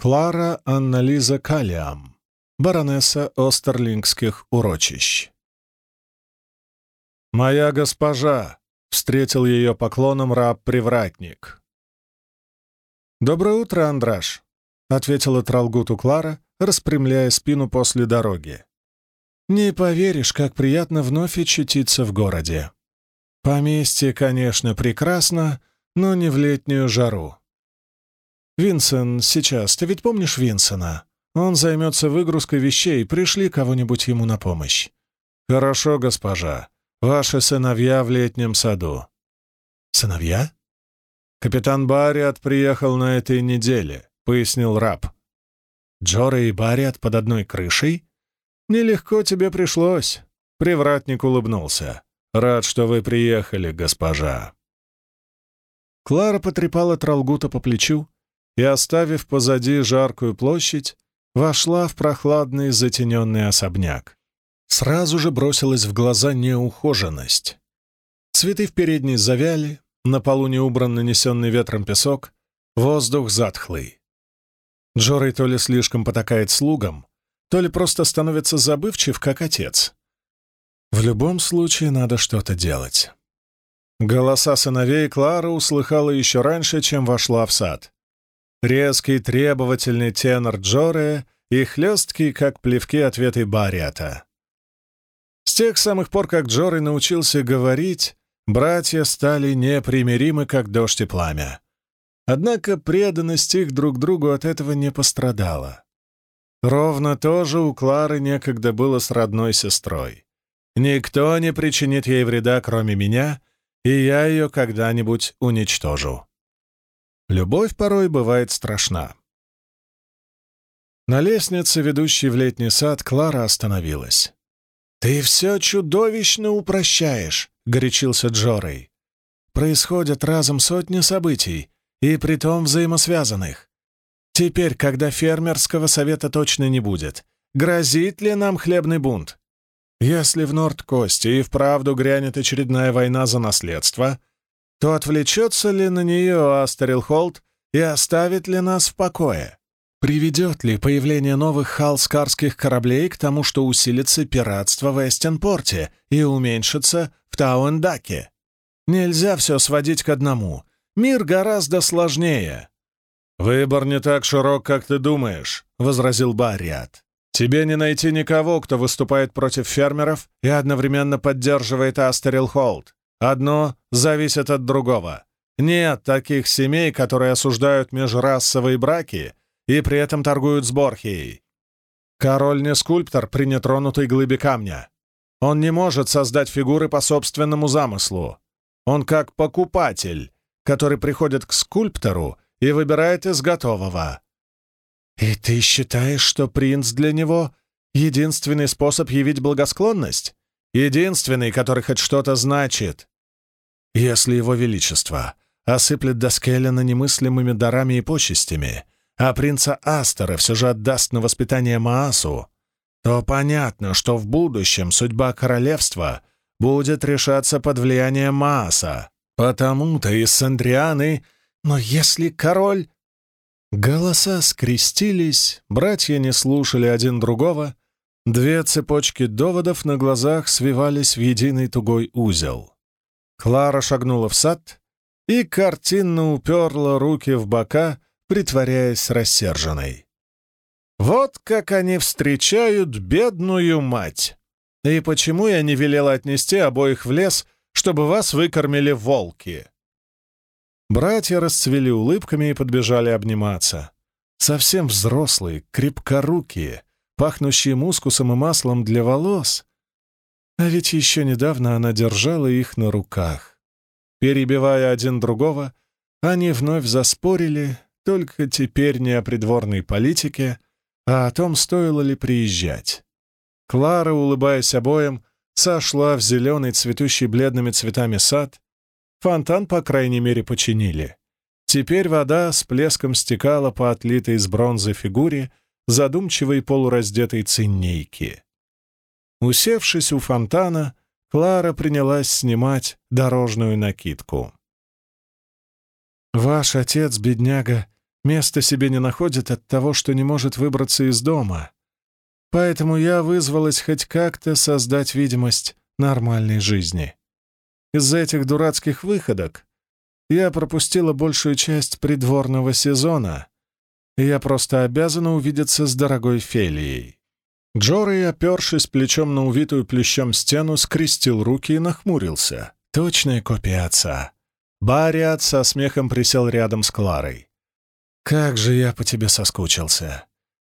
Клара Анна-Лиза Калиам, баронесса Остерлингских урочищ. «Моя госпожа!» — встретил ее поклоном раб-привратник. «Доброе утро, Андраш!» — ответила Тралгуту Клара, распрямляя спину после дороги. «Не поверишь, как приятно вновь очутиться в городе. Поместье, конечно, прекрасно, но не в летнюю жару. Винсен сейчас, ты ведь помнишь Винсена? Он займется выгрузкой вещей, пришли кого-нибудь ему на помощь. Хорошо, госпожа. Ваши сыновья в летнем саду. Сыновья? Капитан Барриат приехал на этой неделе, пояснил раб. Джора и Барриат под одной крышей? Нелегко тебе пришлось. Привратник улыбнулся. Рад, что вы приехали, госпожа. Клара потрепала Тралгута по плечу и, оставив позади жаркую площадь, вошла в прохладный затененный особняк. Сразу же бросилась в глаза неухоженность. Цветы в передней завяли, на полу не убран нанесенный ветром песок, воздух затхлый. Джорой то ли слишком потакает слугам, то ли просто становится забывчив, как отец. В любом случае надо что-то делать. Голоса сыновей Клара услыхала еще раньше, чем вошла в сад. Резкий, требовательный тенор Джоре и хлесткий, как плевки, ответы Бариата. С тех самых пор, как Джоры научился говорить, братья стали непримиримы, как дождь и пламя. Однако преданность их друг другу от этого не пострадала. Ровно то же у Клары некогда было с родной сестрой. Никто не причинит ей вреда, кроме меня, и я ее когда-нибудь уничтожу. Любовь порой бывает страшна. На лестнице, ведущей в летний сад, Клара остановилась. «Ты все чудовищно упрощаешь», — горячился Джорей. «Происходят разом сотни событий, и притом взаимосвязанных. Теперь, когда фермерского совета точно не будет, грозит ли нам хлебный бунт? Если в Нордкосте и вправду грянет очередная война за наследство, то отвлечется ли на нее Астерилхолд и оставит ли нас в покое? Приведет ли появление новых халскарских кораблей к тому, что усилится пиратство в Эстенпорте и уменьшится в Тауэндаке? Нельзя все сводить к одному. Мир гораздо сложнее. «Выбор не так широк, как ты думаешь», — возразил Барриат. «Тебе не найти никого, кто выступает против фермеров и одновременно поддерживает Астерил Холд. Одно зависит от другого. Нет таких семей, которые осуждают межрасовые браки и при этом торгуют с Борхией. Король не скульптор при нетронутой глыбе камня. Он не может создать фигуры по собственному замыслу. Он как покупатель, который приходит к скульптору и выбирает из готового. «И ты считаешь, что принц для него — единственный способ явить благосклонность? Единственный, который хоть что-то значит? Если его величество осыплет Доскеллена немыслимыми дарами и почестями, а принца Астера все же отдаст на воспитание Маасу, то понятно, что в будущем судьба королевства будет решаться под влиянием Мааса. Потому-то и Сандрианы но если король...» Голоса скрестились, братья не слушали один другого, две цепочки доводов на глазах свивались в единый тугой узел. Клара шагнула в сад и картинно уперла руки в бока, притворяясь рассерженной. «Вот как они встречают бедную мать! И почему я не велела отнести обоих в лес, чтобы вас выкормили волки?» Братья расцвели улыбками и подбежали обниматься. Совсем взрослые, крепкорукие, пахнущие мускусом и маслом для волос. А ведь еще недавно она держала их на руках. Перебивая один другого, они вновь заспорили, только теперь не о придворной политике, а о том, стоило ли приезжать. Клара, улыбаясь обоим, сошла в зеленый, цветущий бледными цветами сад Фонтан, по крайней мере, починили. Теперь вода с плеском стекала по отлитой из бронзы фигуре задумчивой полураздетой циннейки. Усевшись у фонтана, Клара принялась снимать дорожную накидку. «Ваш отец, бедняга, места себе не находит от того, что не может выбраться из дома. Поэтому я вызвалась хоть как-то создать видимость нормальной жизни. Из-за этих дурацких выходок я пропустила большую часть придворного сезона, и я просто обязана увидеться с дорогой Фелией. Джорей, опершись плечом на увитую плещом стену, скрестил руки и нахмурился. Точная копия отца. Бариат со смехом присел рядом с Кларой. «Как же я по тебе соскучился!»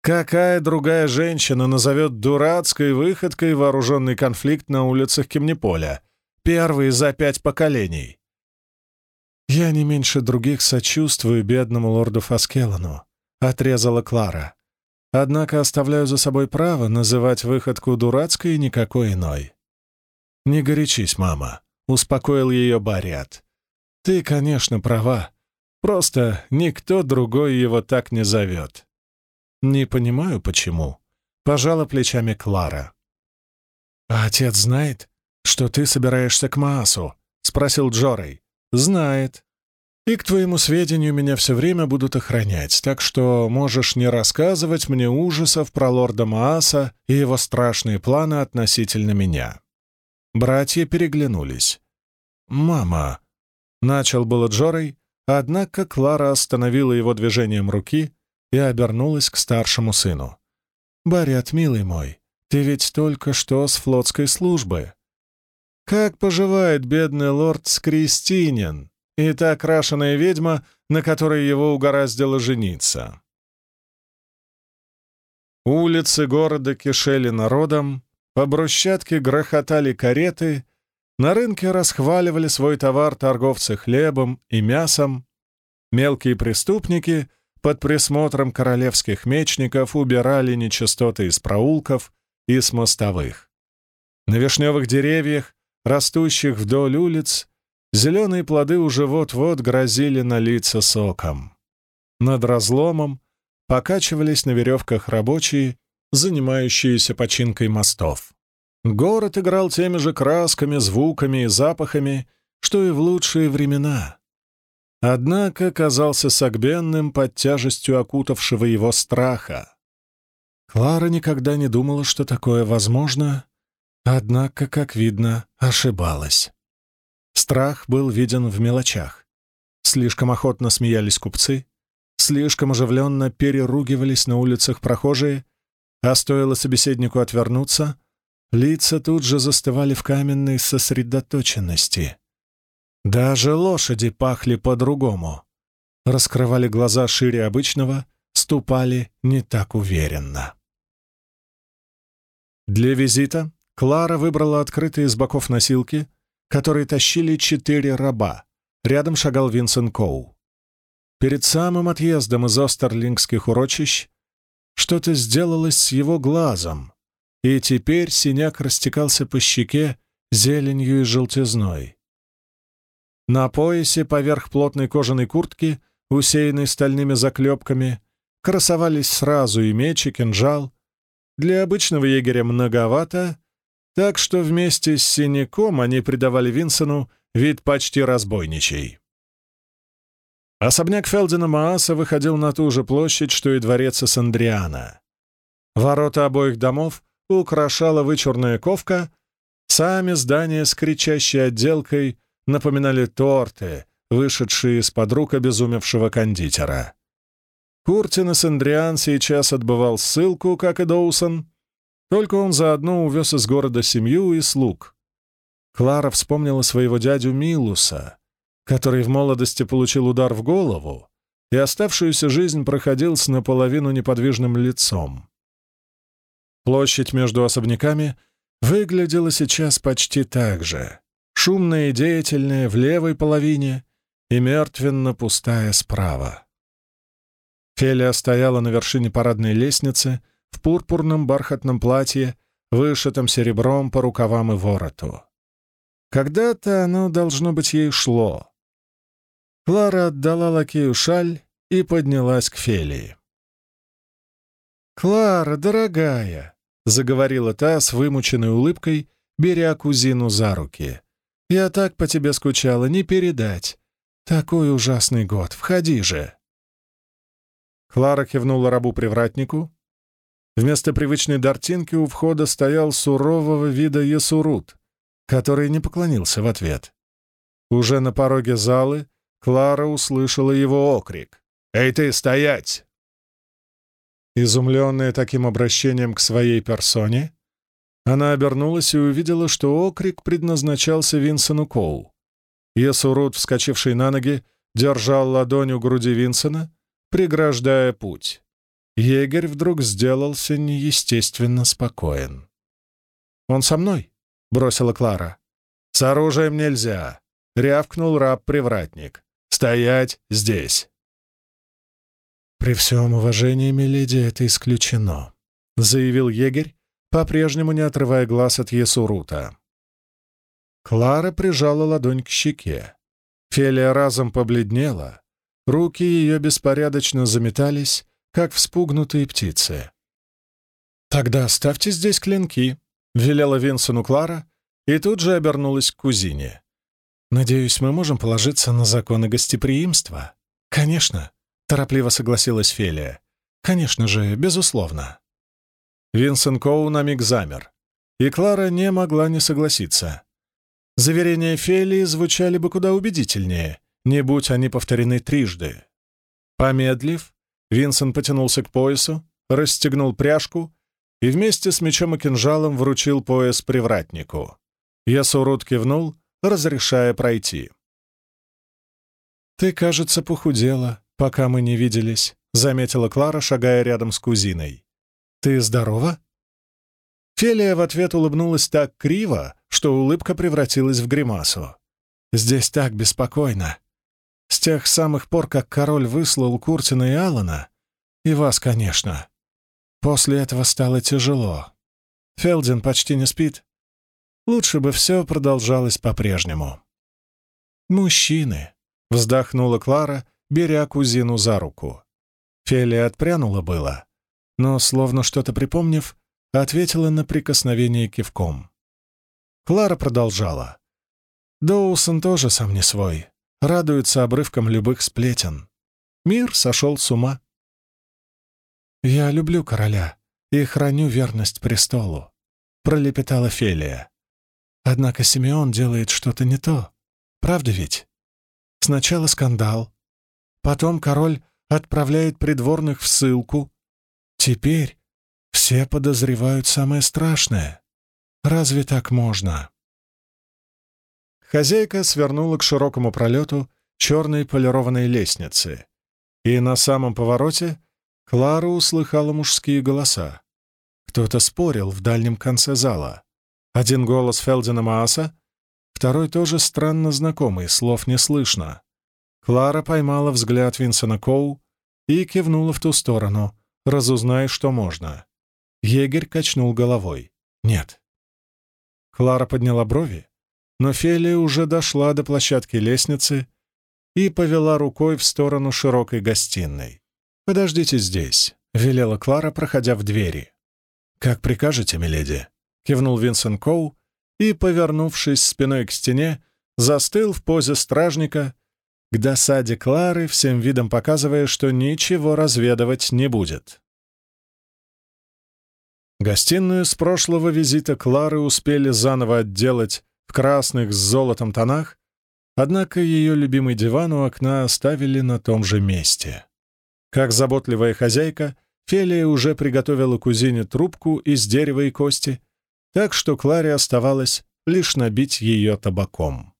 Какая другая женщина назовет дурацкой выходкой вооруженный конфликт на улицах Кемнеполя? Первый за пять поколений. Я не меньше других сочувствую бедному лорду Фаскеллану, отрезала Клара. Однако оставляю за собой право называть выходку дурацкой никакой иной. «Не горячись, мама», — успокоил ее Бариат. «Ты, конечно, права. Просто никто другой его так не зовет». «Не понимаю, почему», — пожала плечами Клара. «А отец знает, что ты собираешься к Маасу?» — спросил Джорей. «Знает. И, к твоему сведению, меня все время будут охранять, так что можешь не рассказывать мне ужасов про лорда Мааса и его страшные планы относительно меня». Братья переглянулись. «Мама», — начал было Джорей, однако Клара остановила его движением руки и обернулась к старшему сыну. «Барят, милый мой, ты ведь только что с флотской службы. Как поживает бедный лорд Скристинин и та крашеная ведьма, на которой его угораздило жениться?» Улицы города кишели народом, по брусчатке грохотали кареты, на рынке расхваливали свой товар торговцы хлебом и мясом, мелкие преступники — под присмотром королевских мечников убирали нечистоты из проулков и с мостовых. На вишневых деревьях, растущих вдоль улиц, зеленые плоды уже вот-вот грозили налиться соком. Над разломом покачивались на веревках рабочие, занимающиеся починкой мостов. Город играл теми же красками, звуками и запахами, что и в лучшие времена. Однако казался согбенным под тяжестью окутавшего его страха. Клара никогда не думала, что такое возможно, однако, как видно, ошибалась. Страх был виден в мелочах. Слишком охотно смеялись купцы, слишком оживленно переругивались на улицах прохожие, а стоило собеседнику отвернуться, лица тут же застывали в каменной сосредоточенности. Даже лошади пахли по-другому. Раскрывали глаза шире обычного, ступали не так уверенно. Для визита Клара выбрала открытые с боков носилки, которые тащили четыре раба. Рядом шагал Винсент Коу. Перед самым отъездом из Остерлингских урочищ что-то сделалось с его глазом, и теперь синяк растекался по щеке зеленью и желтизной. На поясе поверх плотной кожаной куртки, усеянной стальными заклепками, красовались сразу и меч, и кинжал. Для обычного егеря многовато, так что вместе с синяком они придавали Винсону вид почти разбойничий. Особняк Фелдина Мааса выходил на ту же площадь, что и дворец Сандриана. Ворота обоих домов украшала вычурная ковка, сами здания с кричащей отделкой напоминали торты, вышедшие из-под рук обезумевшего кондитера. Куртин и Эндриан сейчас отбывал ссылку, как и Доусон, только он заодно увез из города семью и слуг. Клара вспомнила своего дядю Милуса, который в молодости получил удар в голову и оставшуюся жизнь проходил с наполовину неподвижным лицом. Площадь между особняками выглядела сейчас почти так же шумная и деятельная в левой половине и мертвенно-пустая справа. Фелия стояла на вершине парадной лестницы в пурпурном бархатном платье, вышитом серебром по рукавам и вороту. Когда-то оно, должно быть, ей шло. Клара отдала лакею шаль и поднялась к Фелии. «Клара, дорогая!» — заговорила та с вымученной улыбкой, беря кузину за руки. Я так по тебе скучала, не передать. Такой ужасный год, входи же!» Клара кивнула рабу-привратнику. Вместо привычной дартинки у входа стоял сурового вида Ясурут, который не поклонился в ответ. Уже на пороге залы Клара услышала его окрик. «Эй ты, стоять!» Изумленная таким обращением к своей персоне, она обернулась и увидела, что окрик предназначался Винсену Коу. Есурут, вскочивший на ноги, держал ладонь у груди Винсена, преграждая путь. Егерь вдруг сделался неестественно спокоен. «Он со мной?» — бросила Клара. «С оружием нельзя!» — рявкнул раб-привратник. «Стоять здесь!» «При всем уважении, миледи, это исключено», — заявил егерь, по-прежнему не отрывая глаз от Есурута. Клара прижала ладонь к щеке. Фелия разом побледнела, руки ее беспорядочно заметались, как вспугнутые птицы. «Тогда оставьте здесь клинки», — велела Винсону Клара, и тут же обернулась к кузине. «Надеюсь, мы можем положиться на законы гостеприимства?» «Конечно», — торопливо согласилась Фелия. «Конечно же, безусловно». Винсент Коу на миг замер, и Клара не могла не согласиться. Заверения Фелии звучали бы куда убедительнее, не будь они повторены трижды. Помедлив, Винсент потянулся к поясу, расстегнул пряжку и вместе с мечом и кинжалом вручил пояс привратнику. Ясурут кивнул, разрешая пройти. «Ты, кажется, похудела, пока мы не виделись», — заметила Клара, шагая рядом с кузиной. «Ты здорова?» Фелия в ответ улыбнулась так криво, что улыбка превратилась в гримасу. «Здесь так беспокойно. С тех самых пор, как король выслал Куртина и Алана, и вас, конечно. После этого стало тяжело. Фелдин почти не спит. Лучше бы все продолжалось по-прежнему». «Мужчины», — вздохнула Клара, беря кузину за руку. Фелия отпрянула было, но, словно что-то припомнив, ответила на прикосновение кивком. Клара продолжала. Доусон тоже сам не свой, радуется обрывкам любых сплетен. Мир сошел с ума. «Я люблю короля и храню верность престолу», — пролепетала Фелия. «Однако Симеон делает что-то не то. Правда ведь? Сначала скандал, потом король отправляет придворных в ссылку, Теперь все подозревают самое страшное. Разве так можно? Хозяйка свернула к широкому пролету черной полированной лестницы, и на самом повороте Клара услыхала мужские голоса. Кто-то спорил в дальнем конце зала. Один голос Фелдина Мааса, второй тоже странно знакомый, слов не слышно. Клара поймала взгляд Винсона Коу и кивнула в ту сторону, Разузнай, что можно». Егерь качнул головой. «Нет». Клара подняла брови, но Фелия уже дошла до площадки лестницы и повела рукой в сторону широкой гостиной. «Подождите здесь», — велела Клара, проходя в двери. «Как прикажете, миледи», — кивнул Винсент Коу и, повернувшись спиной к стене, застыл в позе стражника, к досаде Клары, всем видом показывая, что ничего разведывать не будет. Гостиную с прошлого визита Клары успели заново отделать в красных с золотом тонах, однако ее любимый диван у окна оставили на том же месте. Как заботливая хозяйка, Фелия уже приготовила кузине трубку из дерева и кости, так что Кларе оставалось лишь набить ее табаком.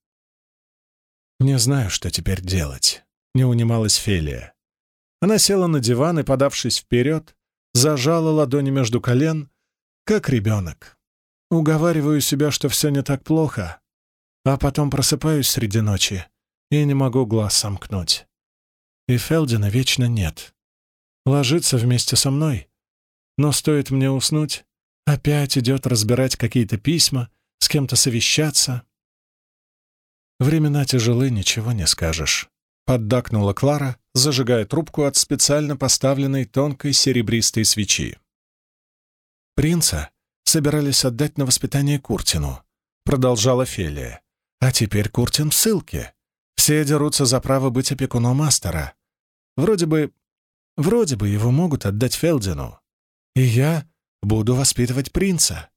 «Не знаю, что теперь делать», — не унималась Фелия. Она села на диван и, подавшись вперед, зажала ладони между колен, как ребенок. Уговариваю себя, что все не так плохо, а потом просыпаюсь среди ночи и не могу глаз сомкнуть. И Фелдина вечно нет. Ложится вместе со мной, но стоит мне уснуть, опять идет разбирать какие-то письма, с кем-то совещаться. «Времена тяжелы, ничего не скажешь», — поддакнула Клара, зажигая трубку от специально поставленной тонкой серебристой свечи. «Принца собирались отдать на воспитание Куртину», — продолжала Фелия. «А теперь Куртин в ссылке. Все дерутся за право быть опекуном мастера. Вроде бы Вроде бы его могут отдать Фелдину. И я буду воспитывать принца».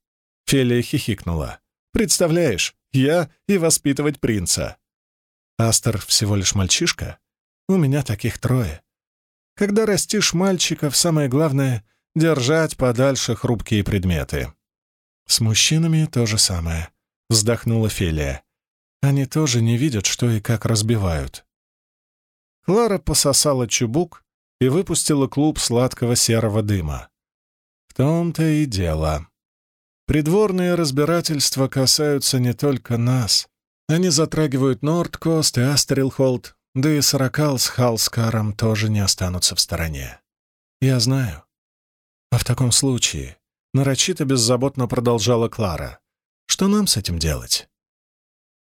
Фелия хихикнула. «Представляешь, я и воспитывать принца». Астер всего лишь мальчишка. У меня таких трое. Когда растишь мальчиков, самое главное — держать подальше хрупкие предметы. С мужчинами то же самое, — вздохнула Фелия. Они тоже не видят, что и как разбивают. Клара пососала чубук и выпустила клуб сладкого серого дыма. В том-то и дело. Придворные разбирательства касаются не только нас. Они затрагивают Нордкост и Астерилхолд, да и Сорокал с Халскаром тоже не останутся в стороне. Я знаю. А в таком случае, нарочито беззаботно продолжала Клара, что нам с этим делать?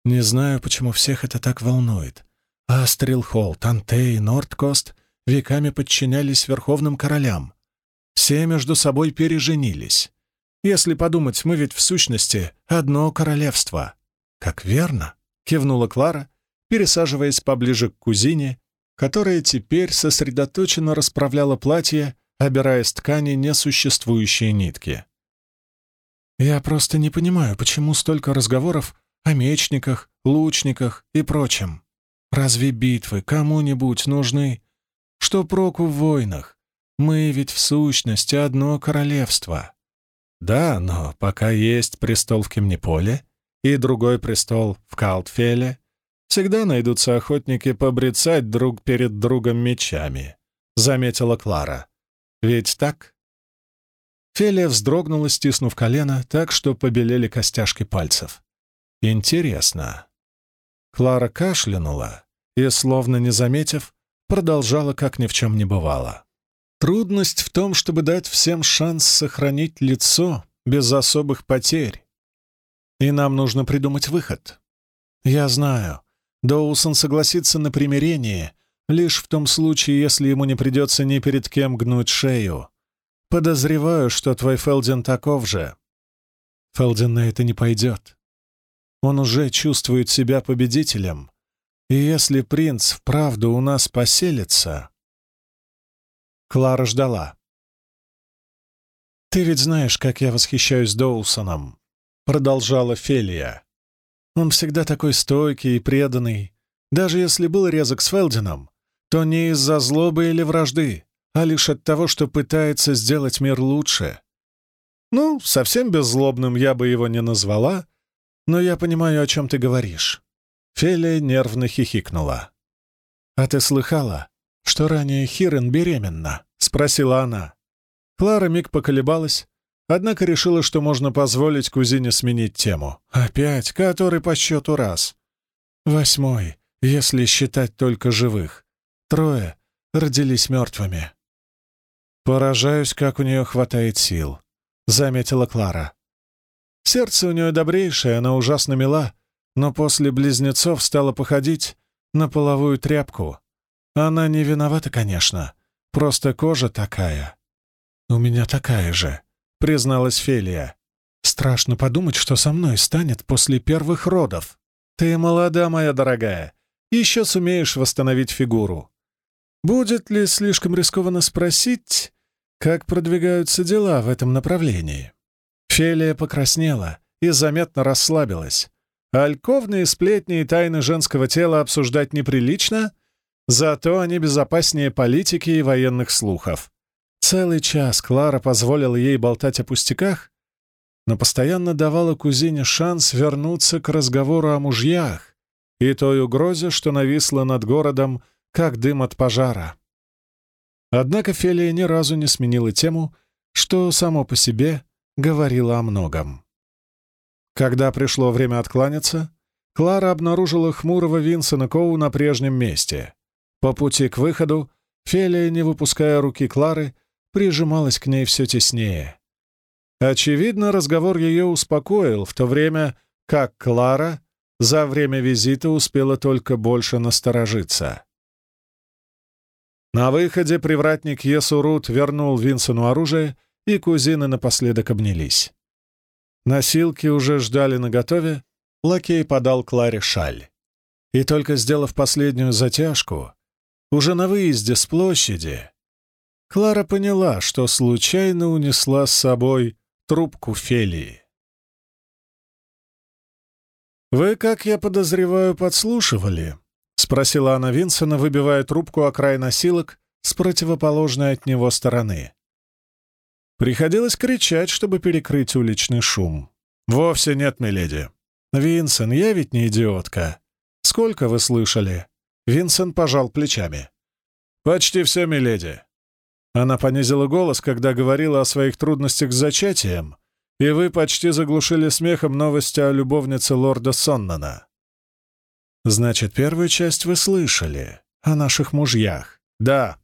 Не знаю, почему всех это так волнует. Астрилхолд, Антей, Нордкост веками подчинялись верховным королям. Все между собой переженились. Если подумать, мы ведь в сущности одно королевство. Как верно, кивнула Клара, пересаживаясь поближе к кузине, которая теперь сосредоточенно расправляла платье, обирая с ткани несуществующие нитки. «Я просто не понимаю, почему столько разговоров о мечниках, лучниках и прочем. Разве битвы кому-нибудь нужны? Что проку в войнах? Мы ведь в сущности одно королевство». «Да, но пока есть престол в Кемниполе и другой престол в Калтфеле, Всегда найдутся охотники побрецать друг перед другом мечами», — заметила Клара. «Ведь так?» Фелия вздрогнула, стиснув колено, так что побелели костяшки пальцев. «Интересно». Клара кашлянула и, словно не заметив, продолжала, как ни в чем не бывало. «Трудность в том, чтобы дать всем шанс сохранить лицо без особых потерь. И нам нужно придумать выход. Я знаю, Доусон согласится на примирение лишь в том случае, если ему не придется ни перед кем гнуть шею. Подозреваю, что твой Фелдин таков же. Фелдин на это не пойдет. Он уже чувствует себя победителем. И если принц вправду у нас поселится... Клара ждала. «Ты ведь знаешь, как я восхищаюсь Доусоном», — продолжала Фелия. Он всегда такой стойкий и преданный. Даже если был резок с Фелдином, то не из-за злобы или вражды, а лишь от того, что пытается сделать мир лучше. Ну, совсем беззлобным я бы его не назвала, но я понимаю, о чем ты говоришь. Фелия нервно хихикнула. «А ты слыхала, что ранее Хирен беременна?» — спросила она. Клара миг поколебалась, Однако решила, что можно позволить кузине сменить тему. Опять, который по счету раз. Восьмой, если считать только живых. Трое родились мертвыми. «Поражаюсь, как у нее хватает сил», — заметила Клара. Сердце у нее добрейшее, она ужасно мила, но после близнецов стала походить на половую тряпку. Она не виновата, конечно, просто кожа такая. У меня такая же. — призналась Фелия. «Страшно подумать, что со мной станет после первых родов. Ты молода, моя дорогая, еще сумеешь восстановить фигуру. Будет ли слишком рискованно спросить, как продвигаются дела в этом направлении?» Фелия покраснела и заметно расслабилась. Альковные сплетни и тайны женского тела обсуждать неприлично, зато они безопаснее политики и военных слухов. Целый час Клара позволила ей болтать о пустяках, но постоянно давала кузине шанс вернуться к разговору о мужьях и той угрозе, что нависла над городом, как дым от пожара. Однако Фелия ни разу не сменила тему, что само по себе говорило о многом. Когда пришло время откланяться, Клара обнаружила хмурого Винсона Коу на прежнем месте. По пути к выходу Фелия, не выпуская руки Клары, прижималась к ней все теснее. Очевидно, разговор ее успокоил, в то время как Клара за время визита успела только больше насторожиться. На выходе привратник Есурут вернул Винсону оружие, и кузины напоследок обнялись. Носилки уже ждали наготове, лакей подал Кларе шаль. И только сделав последнюю затяжку, уже на выезде с площади, Клара поняла, что случайно унесла с собой трубку Фелии. «Вы, как я подозреваю, подслушивали?» — спросила она Винсона, выбивая трубку о край носилок с противоположной от него стороны. Приходилось кричать, чтобы перекрыть уличный шум. «Вовсе нет, миледи. Винсен, я ведь не идиотка. Сколько вы слышали?» Винсен пожал плечами. «Почти все, миледи». Она понизила голос, когда говорила о своих трудностях с зачатием, и вы почти заглушили смехом новости о любовнице лорда Соннана. Значит, первую часть вы слышали. О наших мужьях. Да.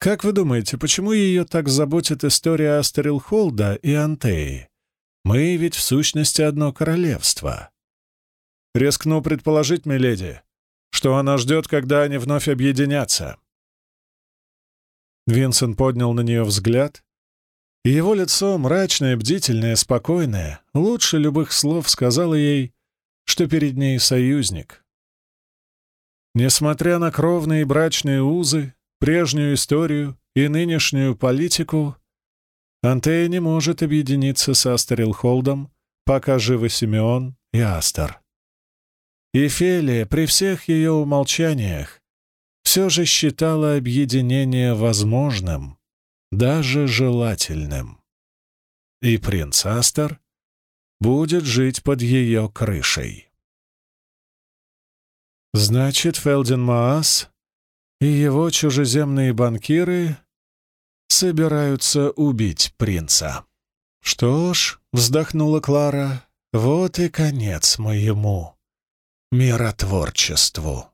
Как вы думаете, почему ее так заботит история Астерилхолда и Антеи? Мы ведь в сущности одно королевство. Рискну предположить, миледи, что она ждет, когда они вновь объединятся. Винсент поднял на нее взгляд, его лицо, мрачное, бдительное, спокойное, лучше любых слов сказала ей, что перед ней союзник. Несмотря на кровные брачные узы, прежнюю историю и нынешнюю политику, Антея не может объединиться с Астерилхолдом, пока живы Симеон и Астер. И при всех ее умолчаниях все же считала объединение возможным — даже желательным. И принц Астер будет жить под ее крышей. Значит, Фелдин Маас и его чужеземные банкиры собираются убить принца. «Что ж», — вздохнула Клара, — «вот и конец моему миротворчеству».